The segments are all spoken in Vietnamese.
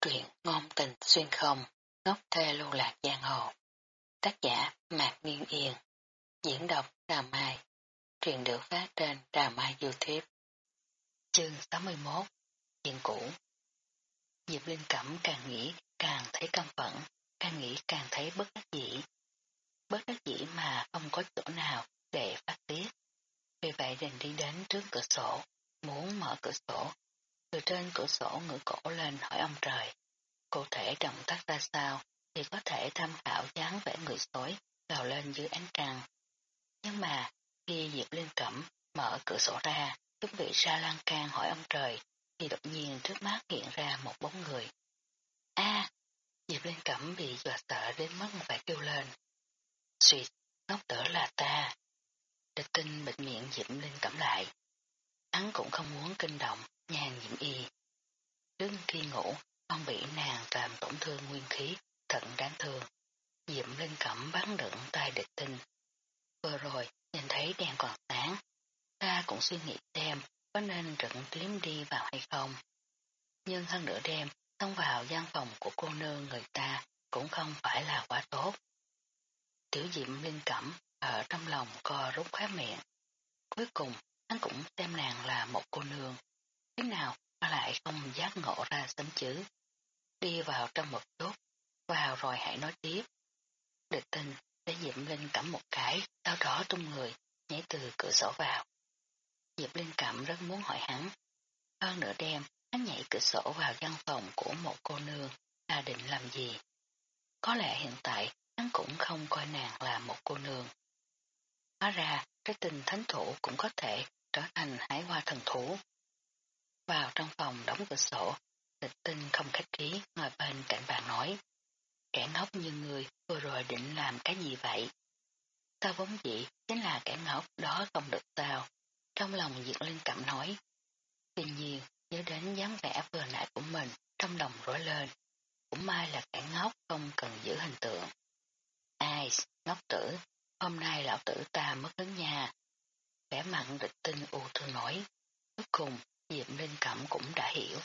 Truyện ngôn tình xuyên không, ngốc thê lưu lạc giang hồ. Tác giả Mạc Nguyên Yên. Diễn đọc Trà Mai. Truyện được phát trên Trà Mai Youtube. Chương 81 Chuyện cũ Diệp Linh Cẩm càng nghĩ càng thấy căm phẫn, càng nghĩ càng thấy bất đắc dĩ. Bất đắc dĩ mà không có chỗ nào để phát tiết. Vì vậy đành đi đến trước cửa sổ, muốn mở cửa sổ từ trên cửa sổ ngửa cổ lên hỏi ông trời. Cụ thể động tác ra sao thì có thể tham khảo dáng vẻ người sói gào lên dưới ánh trăng. Nhưng mà khi Diệp Liên Cẩm mở cửa sổ ra, chuẩn bị ra lan can hỏi ông trời, thì đột nhiên trước mắt hiện ra một bóng người. a Diệp Liên Cẩm bị dọa sợ đến mức phải kêu lên. Xuyệt, ngốc tử là ta. Địch tinh bịt miệng Diệp Liên Cẩm lại. Hắn cũng không muốn kinh động, nhàn diễm y. Trước khi ngủ, ông bị nàng làm tổn thương nguyên khí, thật đáng thương. Diệm linh cẩm bắn đựng tay địch tinh. Vừa rồi, nhìn thấy đèn còn sáng. Ta cũng suy nghĩ xem có nên trực tím đi vào hay không. Nhưng hơn nửa đêm, xông vào gian phòng của cô nương người ta cũng không phải là quá tốt. Tiểu diệm linh cẩm ở trong lòng co rút khóe miệng. Cuối cùng, hắn cũng xem nàng là một cô nương. Thế nào mà lại không giác ngộ ra sớm chứ? Đi vào trong một chút, vào rồi hãy nói tiếp. Địch tình để Diệp Linh cắm một cái, sau đó tung người, nhảy từ cửa sổ vào. Diệp Linh cảm rất muốn hỏi hắn. Hơn nửa đêm, hắn nhảy cửa sổ vào văn phòng của một cô nương, là định làm gì? Có lẽ hiện tại, hắn cũng không coi nàng là một cô nương. Hóa ra, cái tình thánh thủ cũng có thể trở thành hải hoa thần thủ. Vào trong phòng đóng cửa sổ, tịch tinh không khách khí ngồi bên cạnh bà nói. Kẻ ngốc như người vừa rồi định làm cái gì vậy? Ta vốn dĩ chính là kẻ ngốc đó không được tao. Trong lòng diệp Linh cảm nói. Tuy nhiên, nhớ đến dáng vẻ vừa nãy của mình trong lòng rối lên. Cũng may là kẻ ngốc không cần giữ hình tượng. Ai, ngốc tử, hôm nay lão tử ta mất đến nhà. Vẻ mặn địch tinh u thương nói. Cuối cùng, Diệp Linh Cẩm cũng đã hiểu,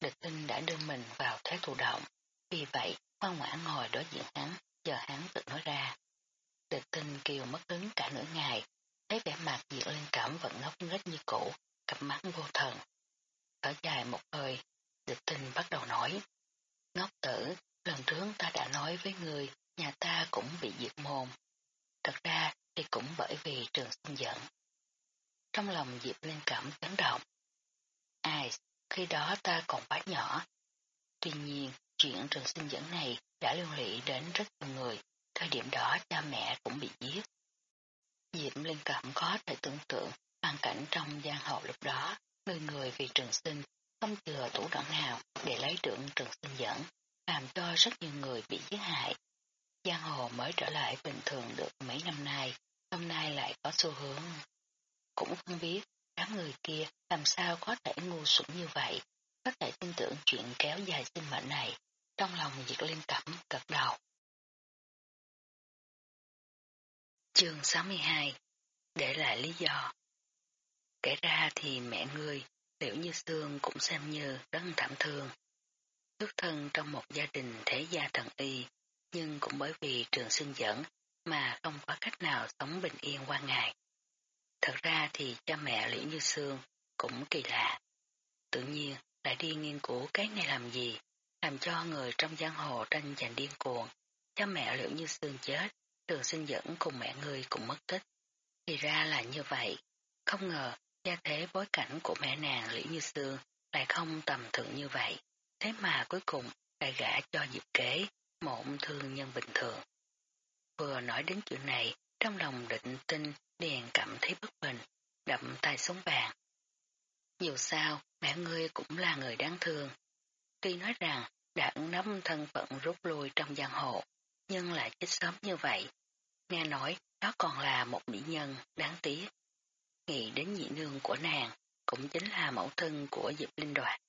địch tinh đã đưa mình vào thế thụ động, vì vậy ngoan ngoãn ngồi đối diện hắn, giờ hắn tự nói ra. Địch tinh kiều mất hứng cả nửa ngày, thấy vẻ mặt Diệp Linh Cẩm vẫn ngốc nghếch như cũ, cặp mắt vô thần. Thở dài một hơi, địch tinh bắt đầu nói. Ngốc tử, lần trước ta đã nói với người, nhà ta cũng bị diệt môn. Thật ra thì cũng bởi vì trường sinh giận. Trong lòng Diệp Linh Cẩm chấn động, Ai, khi đó ta còn quá nhỏ. Tuy nhiên, chuyện trường sinh dẫn này đã liên lụy đến rất nhiều người, thời điểm đó cha mẹ cũng bị giết. Diệm Linh Cẩm có thể tưởng tượng hoàn cảnh trong giang hồ lúc đó, người người vì trường sinh không chừa thủ đoạn nào để lấy được trường sinh dẫn, làm cho rất nhiều người bị giết hại. Giang hồ mới trở lại bình thường được mấy năm nay, hôm nay lại có xu hướng. Cũng không biết Đám người kia làm sao có thể ngu xuẩn như vậy, có thể tin tưởng chuyện kéo dài sinh mệnh này, trong lòng Diệt Liên Cẩm cật đầu. Chương 62 Để lại lý do Kể ra thì mẹ ngươi, tiểu như xương cũng xem như rất thảm thương. Xuất thân trong một gia đình thế gia thần y, nhưng cũng bởi vì trường sinh dẫn mà không có cách nào sống bình yên qua ngày. Thật ra thì cha mẹ Lý Như Sương cũng kỳ lạ. Tự nhiên lại đi nghiên cứu cái này làm gì, làm cho người trong giang hồ tranh giành điên cuồng. Cha mẹ Liễu Như Sương chết, trường sinh dẫn cùng mẹ người cũng mất tích. Thì ra là như vậy. Không ngờ, gia thế bối cảnh của mẹ nàng Liễu Như Sương lại không tầm thường như vậy. Thế mà cuối cùng lại gả cho dịp Kế, một thương nhân bình thường. Vừa nói đến chuyện này, trong lòng định tinh liền cảm thấy bất bình, đậm tay xuống bàn. Dù sao, mẹ ngươi cũng là người đáng thương. Tuy nói rằng đã nắm thân phận rút lui trong giang hồ, nhưng lại chết sớm như vậy. Nghe nói đó còn là một mỹ nhân đáng tiếc. Nghĩ đến nhị nương của nàng, cũng chính là mẫu thân của Diệp Linh Đoạt.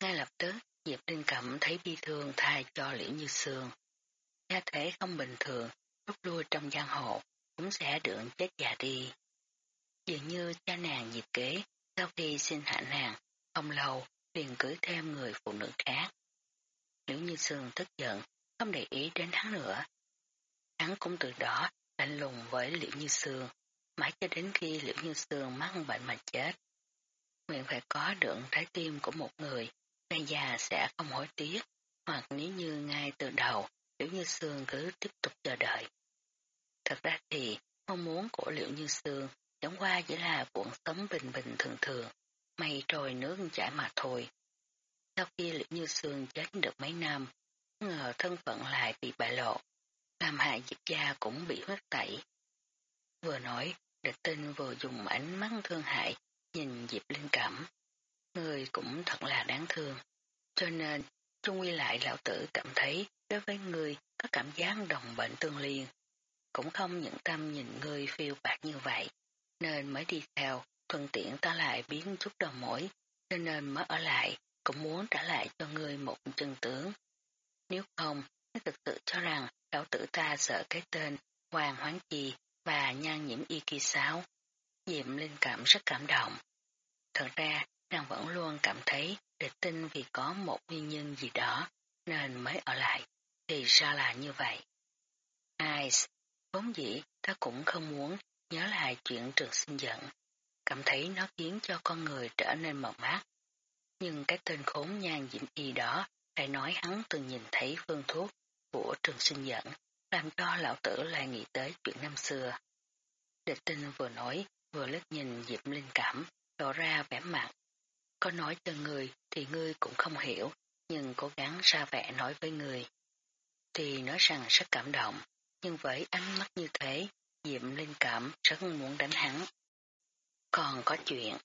Ngay lập tức, Diệp Linh cảm thấy bi thương thay cho Liễu Như Sương. Gia thể không bình thường, rút lui trong giang hồ, cũng sẽ được chết già đi. Dường như cha nàng dịp kế, sau khi sinh hạ nàng, không lâu liền cưới thêm người phụ nữ khác. Liễu Như Sương tức giận, không để ý đến hắn nữa. Hắn cũng từ đó lạnh lùng với Liễu Như Sương, mãi cho đến khi Liễu Như Sương mắc bệnh mà chết. Nguyện phải có được trái tim của một người, ngay già sẽ không hối tiếc, hoặc nếu như ngay từ đầu Liễu Như Sương cứ tiếp tục chờ đợi. Thật ra thì mong muốn của liệu Như Sương chẳng qua chỉ là cuộn sống bình bình thường thường, mây trôi nước chảy mà thôi. Sau khi liệu Như Sương chết được mấy năm, ngờ thân phận lại bị bại lộ, làm hại Diệp Gia cũng bị huyết tẩy. Vừa nói, địch tinh vừa dùng ánh mắt thương hại nhìn Diệp Linh cảm, Người cũng thật là đáng thương. Cho nên, trung quy lại lão tử cảm thấy đối với người có cảm giác đồng bệnh tương liên. Cũng không nhận tâm nhìn người phiêu bạc như vậy, nên mới đi theo, thuận tiện ta lại biến chút đầu mối, cho nên mới ở lại, cũng muốn trả lại cho người một chân tướng. Nếu không, ta thực sự cho rằng lão tử ta sợ cái tên Hoàng Hoáng Chi và nhan nhiễm y kỳ sáo Diệm Linh cảm rất cảm động. Thật ra, nàng vẫn luôn cảm thấy địch tin vì có một nguyên nhân gì đó nên mới ở lại. Thì ra là như vậy. Ai, vốn dĩ ta cũng không muốn nhớ lại chuyện trường sinh giận. Cảm thấy nó khiến cho con người trở nên mờ mát. Nhưng cái tên khốn nhan diễm y đó lại nói hắn từng nhìn thấy phương thuốc của trường sinh giận làm cho lão tử lại nghĩ tới chuyện năm xưa. Địch tinh vừa nói, vừa lướt nhìn Diệp Linh cảm, lộ ra vẻ mặt. Có nói cho người thì ngươi cũng không hiểu, nhưng cố gắng ra vẻ nói với người. Thì nói rằng rất cảm động, nhưng với ánh mắt như thế, Diệm Linh cảm rất muốn đánh hắn. Còn có chuyện,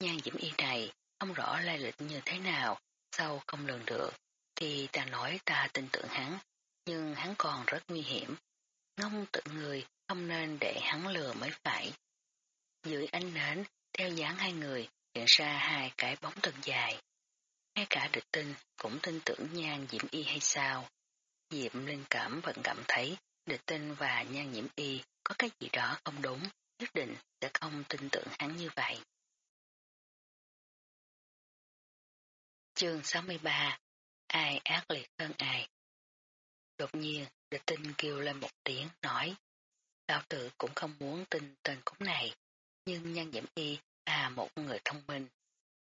nhan Diễm Y này không rõ lai lịch như thế nào, sau không lường được, thì ta nói ta tin tưởng hắn, nhưng hắn còn rất nguy hiểm. Ngông tự người không nên để hắn lừa mới phải. Dưới ánh nến, theo dáng hai người, hiện ra hai cái bóng thân dài. Ngay cả địch tinh cũng tin tưởng nhan diễm y hay sao. Diệm linh cảm vẫn cảm thấy địch tinh và nhan nhiễm y có cái gì đó không đúng, nhất định sẽ không tin tưởng hắn như vậy. Chương 63 Ai ác liệt hơn ai? Đột nhiên, địch tinh kêu lên một tiếng, nói Đạo tử cũng không muốn tin tên cúng này, nhưng nhan nhiễm y là một người thông minh.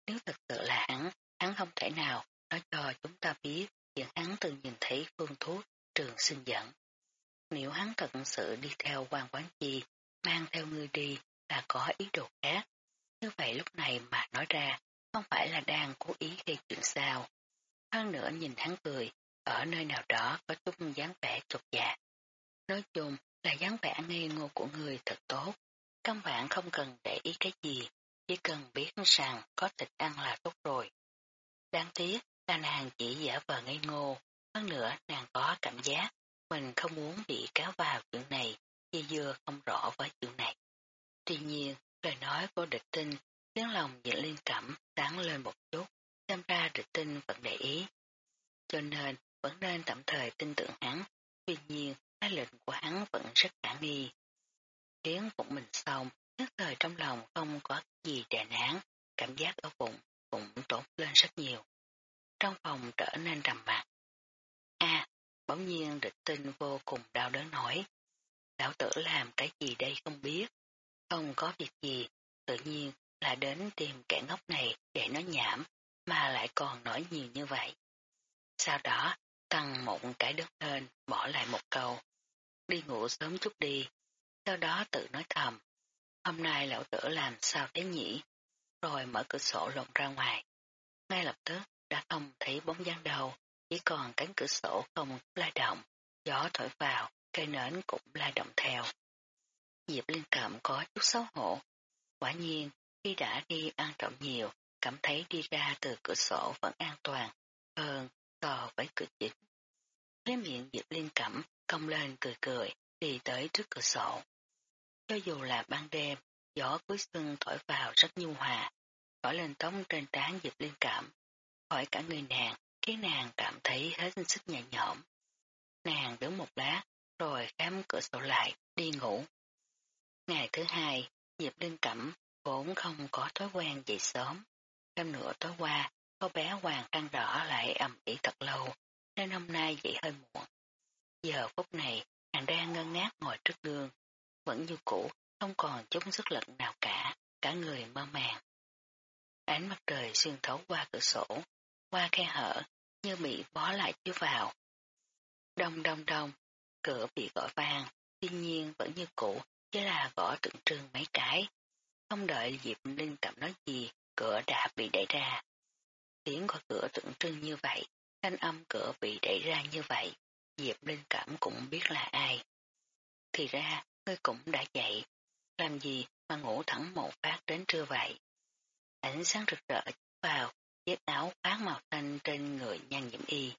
Nếu thật sự là hắn, hắn không thể nào nói cho chúng ta biết chuyện hắn từng nhìn thấy phương thuốc trường sinh dẫn. Nếu hắn thật sự đi theo quan quán chi, mang theo người đi là có ý đồ khác. Như vậy lúc này mà nói ra, không phải là đang cố ý gây chuyện sao. Hơn nữa nhìn hắn cười, ở nơi nào đó có chút dáng vẻ chột dạ. Nói chung là dáng vẻ ngây ngô của người thật tốt. Căn bản không cần để ý cái gì, chỉ cần biết rằng có thịt ăn là tốt rồi. Đáng tiếc là nàng chỉ giả vờ ngây ngô, hơn nữa nàng có cảm giác mình không muốn bị cáo vào chuyện này, dây dưa không rõ với chuyện này. Tuy nhiên, lời nói của địch tinh khiến lòng dịnh liên cảm sáng lên một chút, xem ra địch tinh vẫn để ý. Cho nên, vẫn nên tạm thời tin tưởng hắn, tuy nhiên, cái lệnh của hắn vẫn rất khả nghi. Khiến bụng mình xong, nhất thời trong lòng không có gì đè nán, cảm giác ở bụng cũng tốt lên rất nhiều. Trong phòng trở nên trầm mặc. Bỗng nhiên địch tinh vô cùng đau đớn nổi. Lão tử làm cái gì đây không biết. Không có việc gì, tự nhiên là đến tìm kẻ ngốc này để nói nhảm, mà lại còn nói nhiều như vậy. Sau đó, tăng một cái đất lên, bỏ lại một câu. Đi ngủ sớm chút đi. Sau đó tự nói thầm. Hôm nay lão tử làm sao thế nhỉ? Rồi mở cửa sổ lộn ra ngoài. Ngay lập tức đã không thấy bóng dáng đầu, chỉ còn cánh cửa sổ không lai động. Gió thổi vào, cây nến cũng lai động theo. Diệp Liên cảm có chút xấu hổ. Quả nhiên, khi đã đi ăn trộm nhiều, cảm thấy đi ra từ cửa sổ vẫn an toàn hơn so với cửa chính. Thế miệng Diệp Liên Cẩm cong lên cười cười, đi tới trước cửa sổ. Cho dù là ban đêm, gió cuối xuân thổi vào rất nhu hòa, thổi lên tống trên trán Diệp Liên Cẩm, khỏi cả người nàng, khiến nàng cảm thấy hết sức nhẹ nhõm. Nàng đứng một lát, rồi khám cửa sổ lại, đi ngủ. Ngày thứ hai, Diệp đương Cẩm vốn không có thói quen dậy sớm. Đêm nửa tối qua, cô bé hoàng khăn đỏ lại ầm ĩ thật lâu, nên hôm nay dậy hơi muộn. Giờ phút này, nàng đang ngân ngát ngồi trước gương, vẫn như cũ, không còn chút sức lực nào cả, cả người mơ màng. Ánh mặt trời xuyên thấu qua cửa sổ, qua khe hở, như bị bó lại chưa vào. Đông đông đông, cửa bị gõ vang, tuy nhiên vẫn như cũ, chỉ là gõ tượng trưng mấy cái. Không đợi Diệp Linh cảm nói gì, cửa đã bị đẩy ra. Tiếng của cửa tượng trưng như vậy, thanh âm cửa bị đẩy ra như vậy, Diệp Linh cảm cũng biết là ai. Thì ra, ngươi cũng đã dậy, làm gì mà ngủ thẳng một phát đến trưa vậy. Ánh sáng rực rỡ vào, áo khoác màu xanh trên người nhan nhiễm y.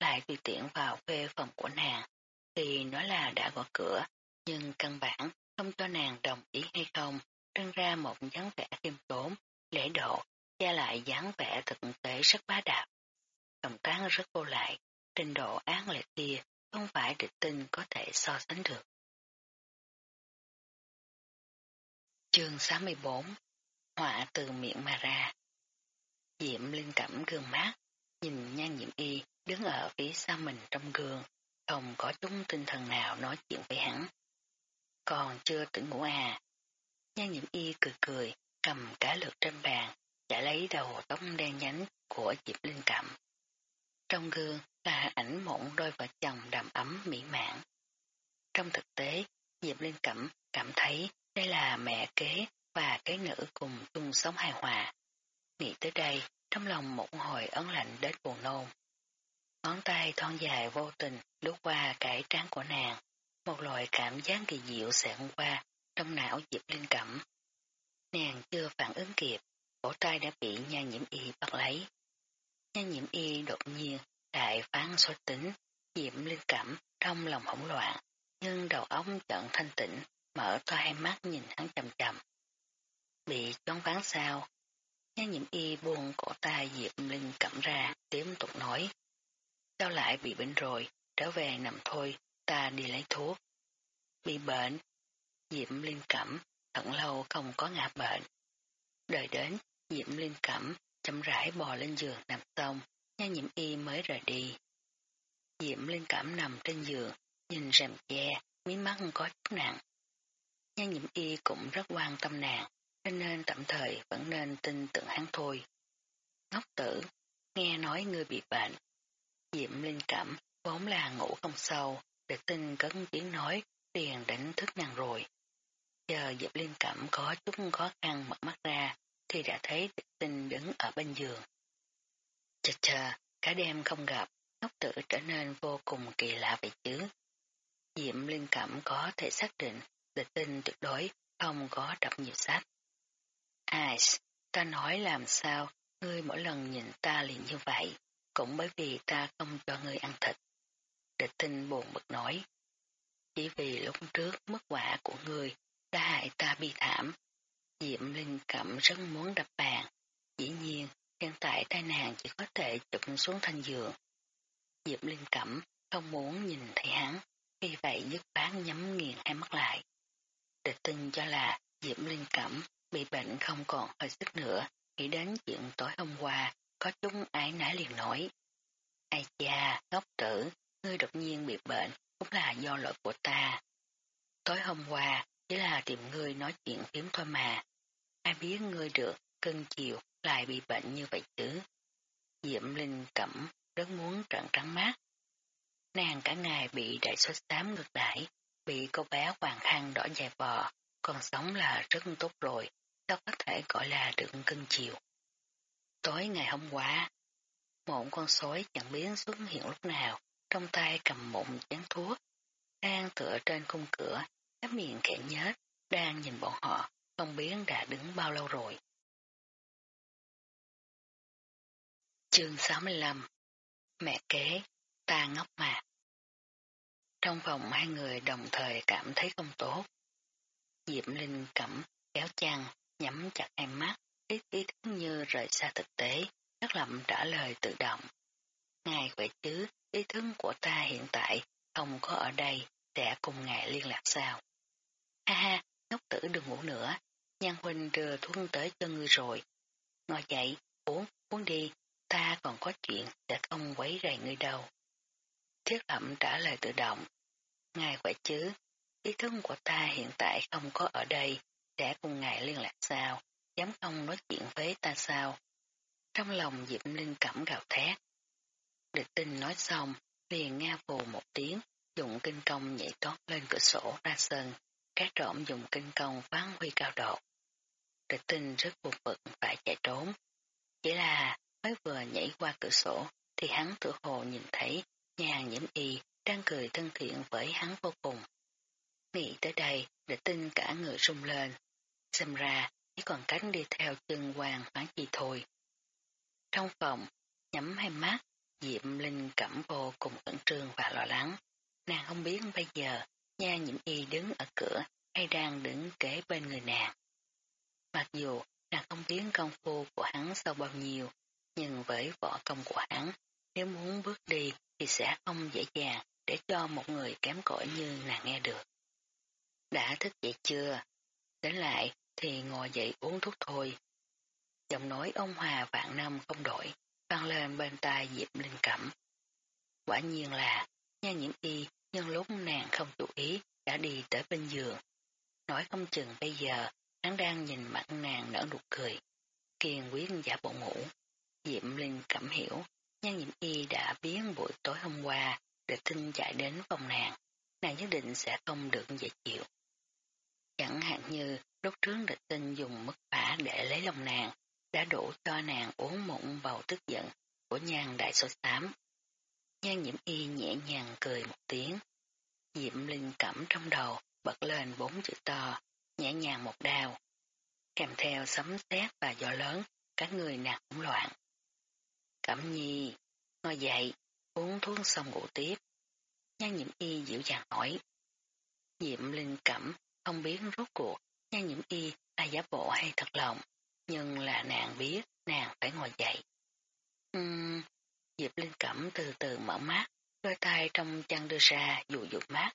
Lại tùy tiện vào phê phòng của nàng, thì nói là đã gõ cửa, nhưng căn bản không cho nàng đồng ý hay không, trân ra một dáng vẻ khiêm tốn, lễ độ, gia lại dáng vẻ thực tế rất bá đạo. Động tác rất vô lại, trình độ án lệ kia không phải địch tinh có thể so sánh được. Chương 64 Họa từ miệng mà ra Diệm linh cẩm gương mát, nhìn nhan Diệm y đứng ở phía sau mình trong gương, không có chút tinh thần nào nói chuyện với hắn. Còn chưa tỉnh ngủ à? Nhan Diệm y cười cười, cầm cá lược trên bàn, chả lấy đầu tóc đen nhánh của Diệp Linh Cẩm. Trong gương là ảnh mộng đôi vợ chồng đầm ấm mỹ mãn. Trong thực tế, Diệp Linh Cẩm cảm thấy đây là mẹ kế và kế nữ cùng chung sống hài hòa. Nghĩ tới đây, trong lòng một hồi ấn lạnh đến buồn nôn. Ngón tay thon dài vô tình lướt qua cái trán của nàng, một loại cảm giác kỳ diệu sẽ qua trong não Diệp Linh Cẩm. Nàng chưa phản ứng kịp, cổ tay đã bị nha nhiễm y bắt lấy. Nha nhiễm y đột nhiên đại phán số tính, Diệp Linh Cẩm trong lòng hỗn loạn, nhưng đầu óc trận thanh tĩnh, mở to hai mắt nhìn hắn chầm chầm. Bị choáng váng sao? Nha nhiễm y buông cổ tay Diệp Linh Cẩm ra, tiếp tục nói. Sao lại bị bệnh rồi, trở về nằm thôi, ta đi lấy thuốc. Bị bệnh, Diệm Linh Cẩm thận lâu không có ngã bệnh. Đợi đến, Diệm Linh Cẩm chậm rãi bò lên giường nằm xong, nha nhiễm y mới rời đi. Diệm Linh Cẩm nằm trên giường, nhìn rèm che, mí mắt có chút nặng. Nha nhiễm y cũng rất quan tâm nàng, cho nên tạm thời vẫn nên tin tưởng hắn thôi. Ngốc tử, nghe nói ngươi bị bệnh. Diệm Linh Cẩm vốn là ngủ không sâu, để tin cấn tiếng nói, tiền đánh thức nàng rồi. Giờ Diệp Linh Cẩm có chút khó khăn mở mắt ra, thì đã thấy địch tinh đứng ở bên giường. Chà chà, cả đêm không gặp, ngốc tử trở nên vô cùng kỳ lạ vậy chứ. Diệm Linh Cẩm có thể xác định địch tinh tuyệt đối không có đọc nhiều sách. Ai, ta nói làm sao, ngươi mỗi lần nhìn ta liền như vậy, cũng bởi vì ta không cho ngươi ăn thịt. Địch tinh buồn bực nói. Chỉ vì lúc trước mất quả của ngươi đã hại ta bi thảm. Diệm Linh cảm rất muốn đập bàn. Dĩ nhiên, hiện tại tai nàng chỉ có thể chụp xuống thanh giường. Diệm Linh Cẩm không muốn nhìn thấy hắn, vì vậy dứt bán nhắm nghiền hai mắt lại. Địch tinh cho là Diệm Linh Cẩm bị bệnh không còn hơi sức nữa, nghĩ đến chuyện tối hôm qua, có chúng ái nái liền nổi. Ai cha, ngốc tử, ngươi đột nhiên bị bệnh, cũng là do lỗi của ta. Tối hôm qua, chỉ là tìm ngươi nói chuyện phiếm thôi mà. Ai biết ngươi được, cân chiều, lại bị bệnh như vậy chứ. Diệm Linh Cẩm rất muốn trận trắng mắt. Nàng cả ngày bị đại số xám ngược đãi, bị cô bé hoàng khăn đỏ dài bò, còn sống là rất tốt rồi, đâu có thể gọi là được cân chiều. Tối ngày hôm qua, một con sói chẳng biến xuất hiện lúc nào, trong tay cầm một chén thuốc, đang tựa trên khung cửa, cái miệng khẽ nhếch, đang nhìn bọn họ, không biết đã đứng bao lâu rồi. Chương 65 Mẹ kế, ta ngốc mà. Trong phòng hai người đồng thời cảm thấy không tốt. Diệm Linh cẩm, kéo chăn, nhắm chặt hai mắt, ít ý thức như rời xa thực tế, rất lầm trả lời tự động. Ngài khỏe chứ, ý thức của ta hiện tại không có ở đây, sẽ cùng ngài liên lạc sao. Ha ha, ngốc tử đừng ngủ nữa, nhan huynh đưa thuốc tới cho ngươi rồi. Ngồi dậy, uống, uống đi, ta còn có chuyện sẽ không quấy rầy ngươi đâu. Thiết lẩm trả lời tự động. Ngài khỏe chứ, ý thức của ta hiện tại không có ở đây, Trẻ cùng ngài liên lạc sao, dám không nói chuyện với ta sao. Trong lòng Diệp Linh cẩm gào thét. Địch tinh nói xong, liền nghe phù một tiếng, dùng kinh công nhảy tót lên cửa sổ ra sân, các trộm dùng kinh công phán huy cao độ. Địch tinh rất buồn bực phải chạy trốn. Chỉ là mới vừa nhảy qua cửa sổ thì hắn tự hồ nhìn thấy nhà hàng nhiễm y đang cười thân thiện với hắn vô cùng. Nghĩ tới đây, địch tinh cả người rung lên. Xem ra, chỉ còn cách đi theo chân hoàng phán chi thôi. Trong phòng, nhắm hai mắt, Diệm Linh cẩm vô cùng ẩn trương và lo lắng. Nàng không biết bây giờ, nha nhiễm y đứng ở cửa hay đang đứng kế bên người nàng. Mặc dù nàng không biết công phu của hắn sâu bao nhiêu, nhưng với võ công của hắn, nếu muốn bước đi thì sẽ không dễ dàng để cho một người kém cỏi như nàng nghe được. Đã thức dậy chưa? Đến lại thì ngồi dậy uống thuốc thôi. Giọng nói ông Hòa vạn năm không đổi, vang lên bên tai Diệp Linh Cẩm. Quả nhiên là, nha nhiễm y nhân lúc nàng không chú ý đã đi tới bên giường. Nói không chừng bây giờ hắn đang nhìn mặt nàng nở nụ cười. Kiên quyết giả bộ ngủ. Diệp Linh Cẩm hiểu, nha nhiễm y đã biến buổi tối hôm qua để tin chạy đến phòng nàng. Nàng nhất định sẽ không được dễ chịu. Chẳng hạn như lúc trước địch tinh dùng mức phả để lấy lòng nàng, đã đủ cho nàng uống mụn bầu tức giận của nhan đại số tám. Nhan nhiễm y nhẹ nhàng cười một tiếng. Diệm linh cẩm trong đầu bật lên bốn chữ to, nhẹ nhàng một đao. Kèm theo sấm sét và gió lớn, các người nàng cũng loạn. Cẩm nhi, ngồi dậy, uống thuốc xong ngủ tiếp. Nhan nhiễm y dịu dàng hỏi. Diệm linh cẩm không biết rốt cuộc, nhan nhiễm y là giả bộ hay thật lòng, nhưng là nàng biết nàng phải ngồi dậy. Uhm, Diệp Linh Cẩm từ từ mở mắt, đôi tay trong chăn đưa ra dụ dụ mắt.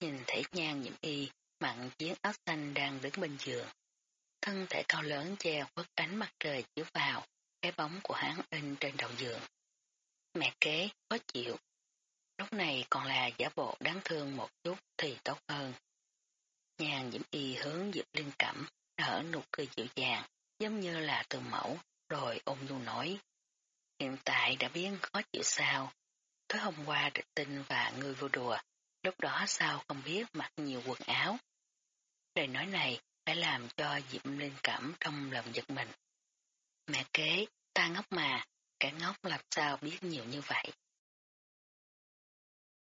Nhìn thấy nhan nhiễm y, mặn chiến áo xanh đang đứng bên giường. Thân thể cao lớn che khuất ánh mặt trời chiếu vào, cái bóng của hắn in trên đầu giường. Mẹ kế, khó chịu. Lúc này còn là giả bộ đáng thương một chút thì tốt hơn. Nhàn diễm y hướng Diệp Linh Cẩm, nở nụ cười dịu dàng, giống như là từ mẫu, rồi ôm nhu nói. Hiện tại đã biết khó chịu sao. Tối hôm qua địch tinh và người vô đùa, lúc đó sao không biết mặc nhiều quần áo. Lời nói này phải làm cho diệp Linh Cẩm trong lòng giật mình. Mẹ kế, ta ngốc mà, cả ngốc làm sao biết nhiều như vậy.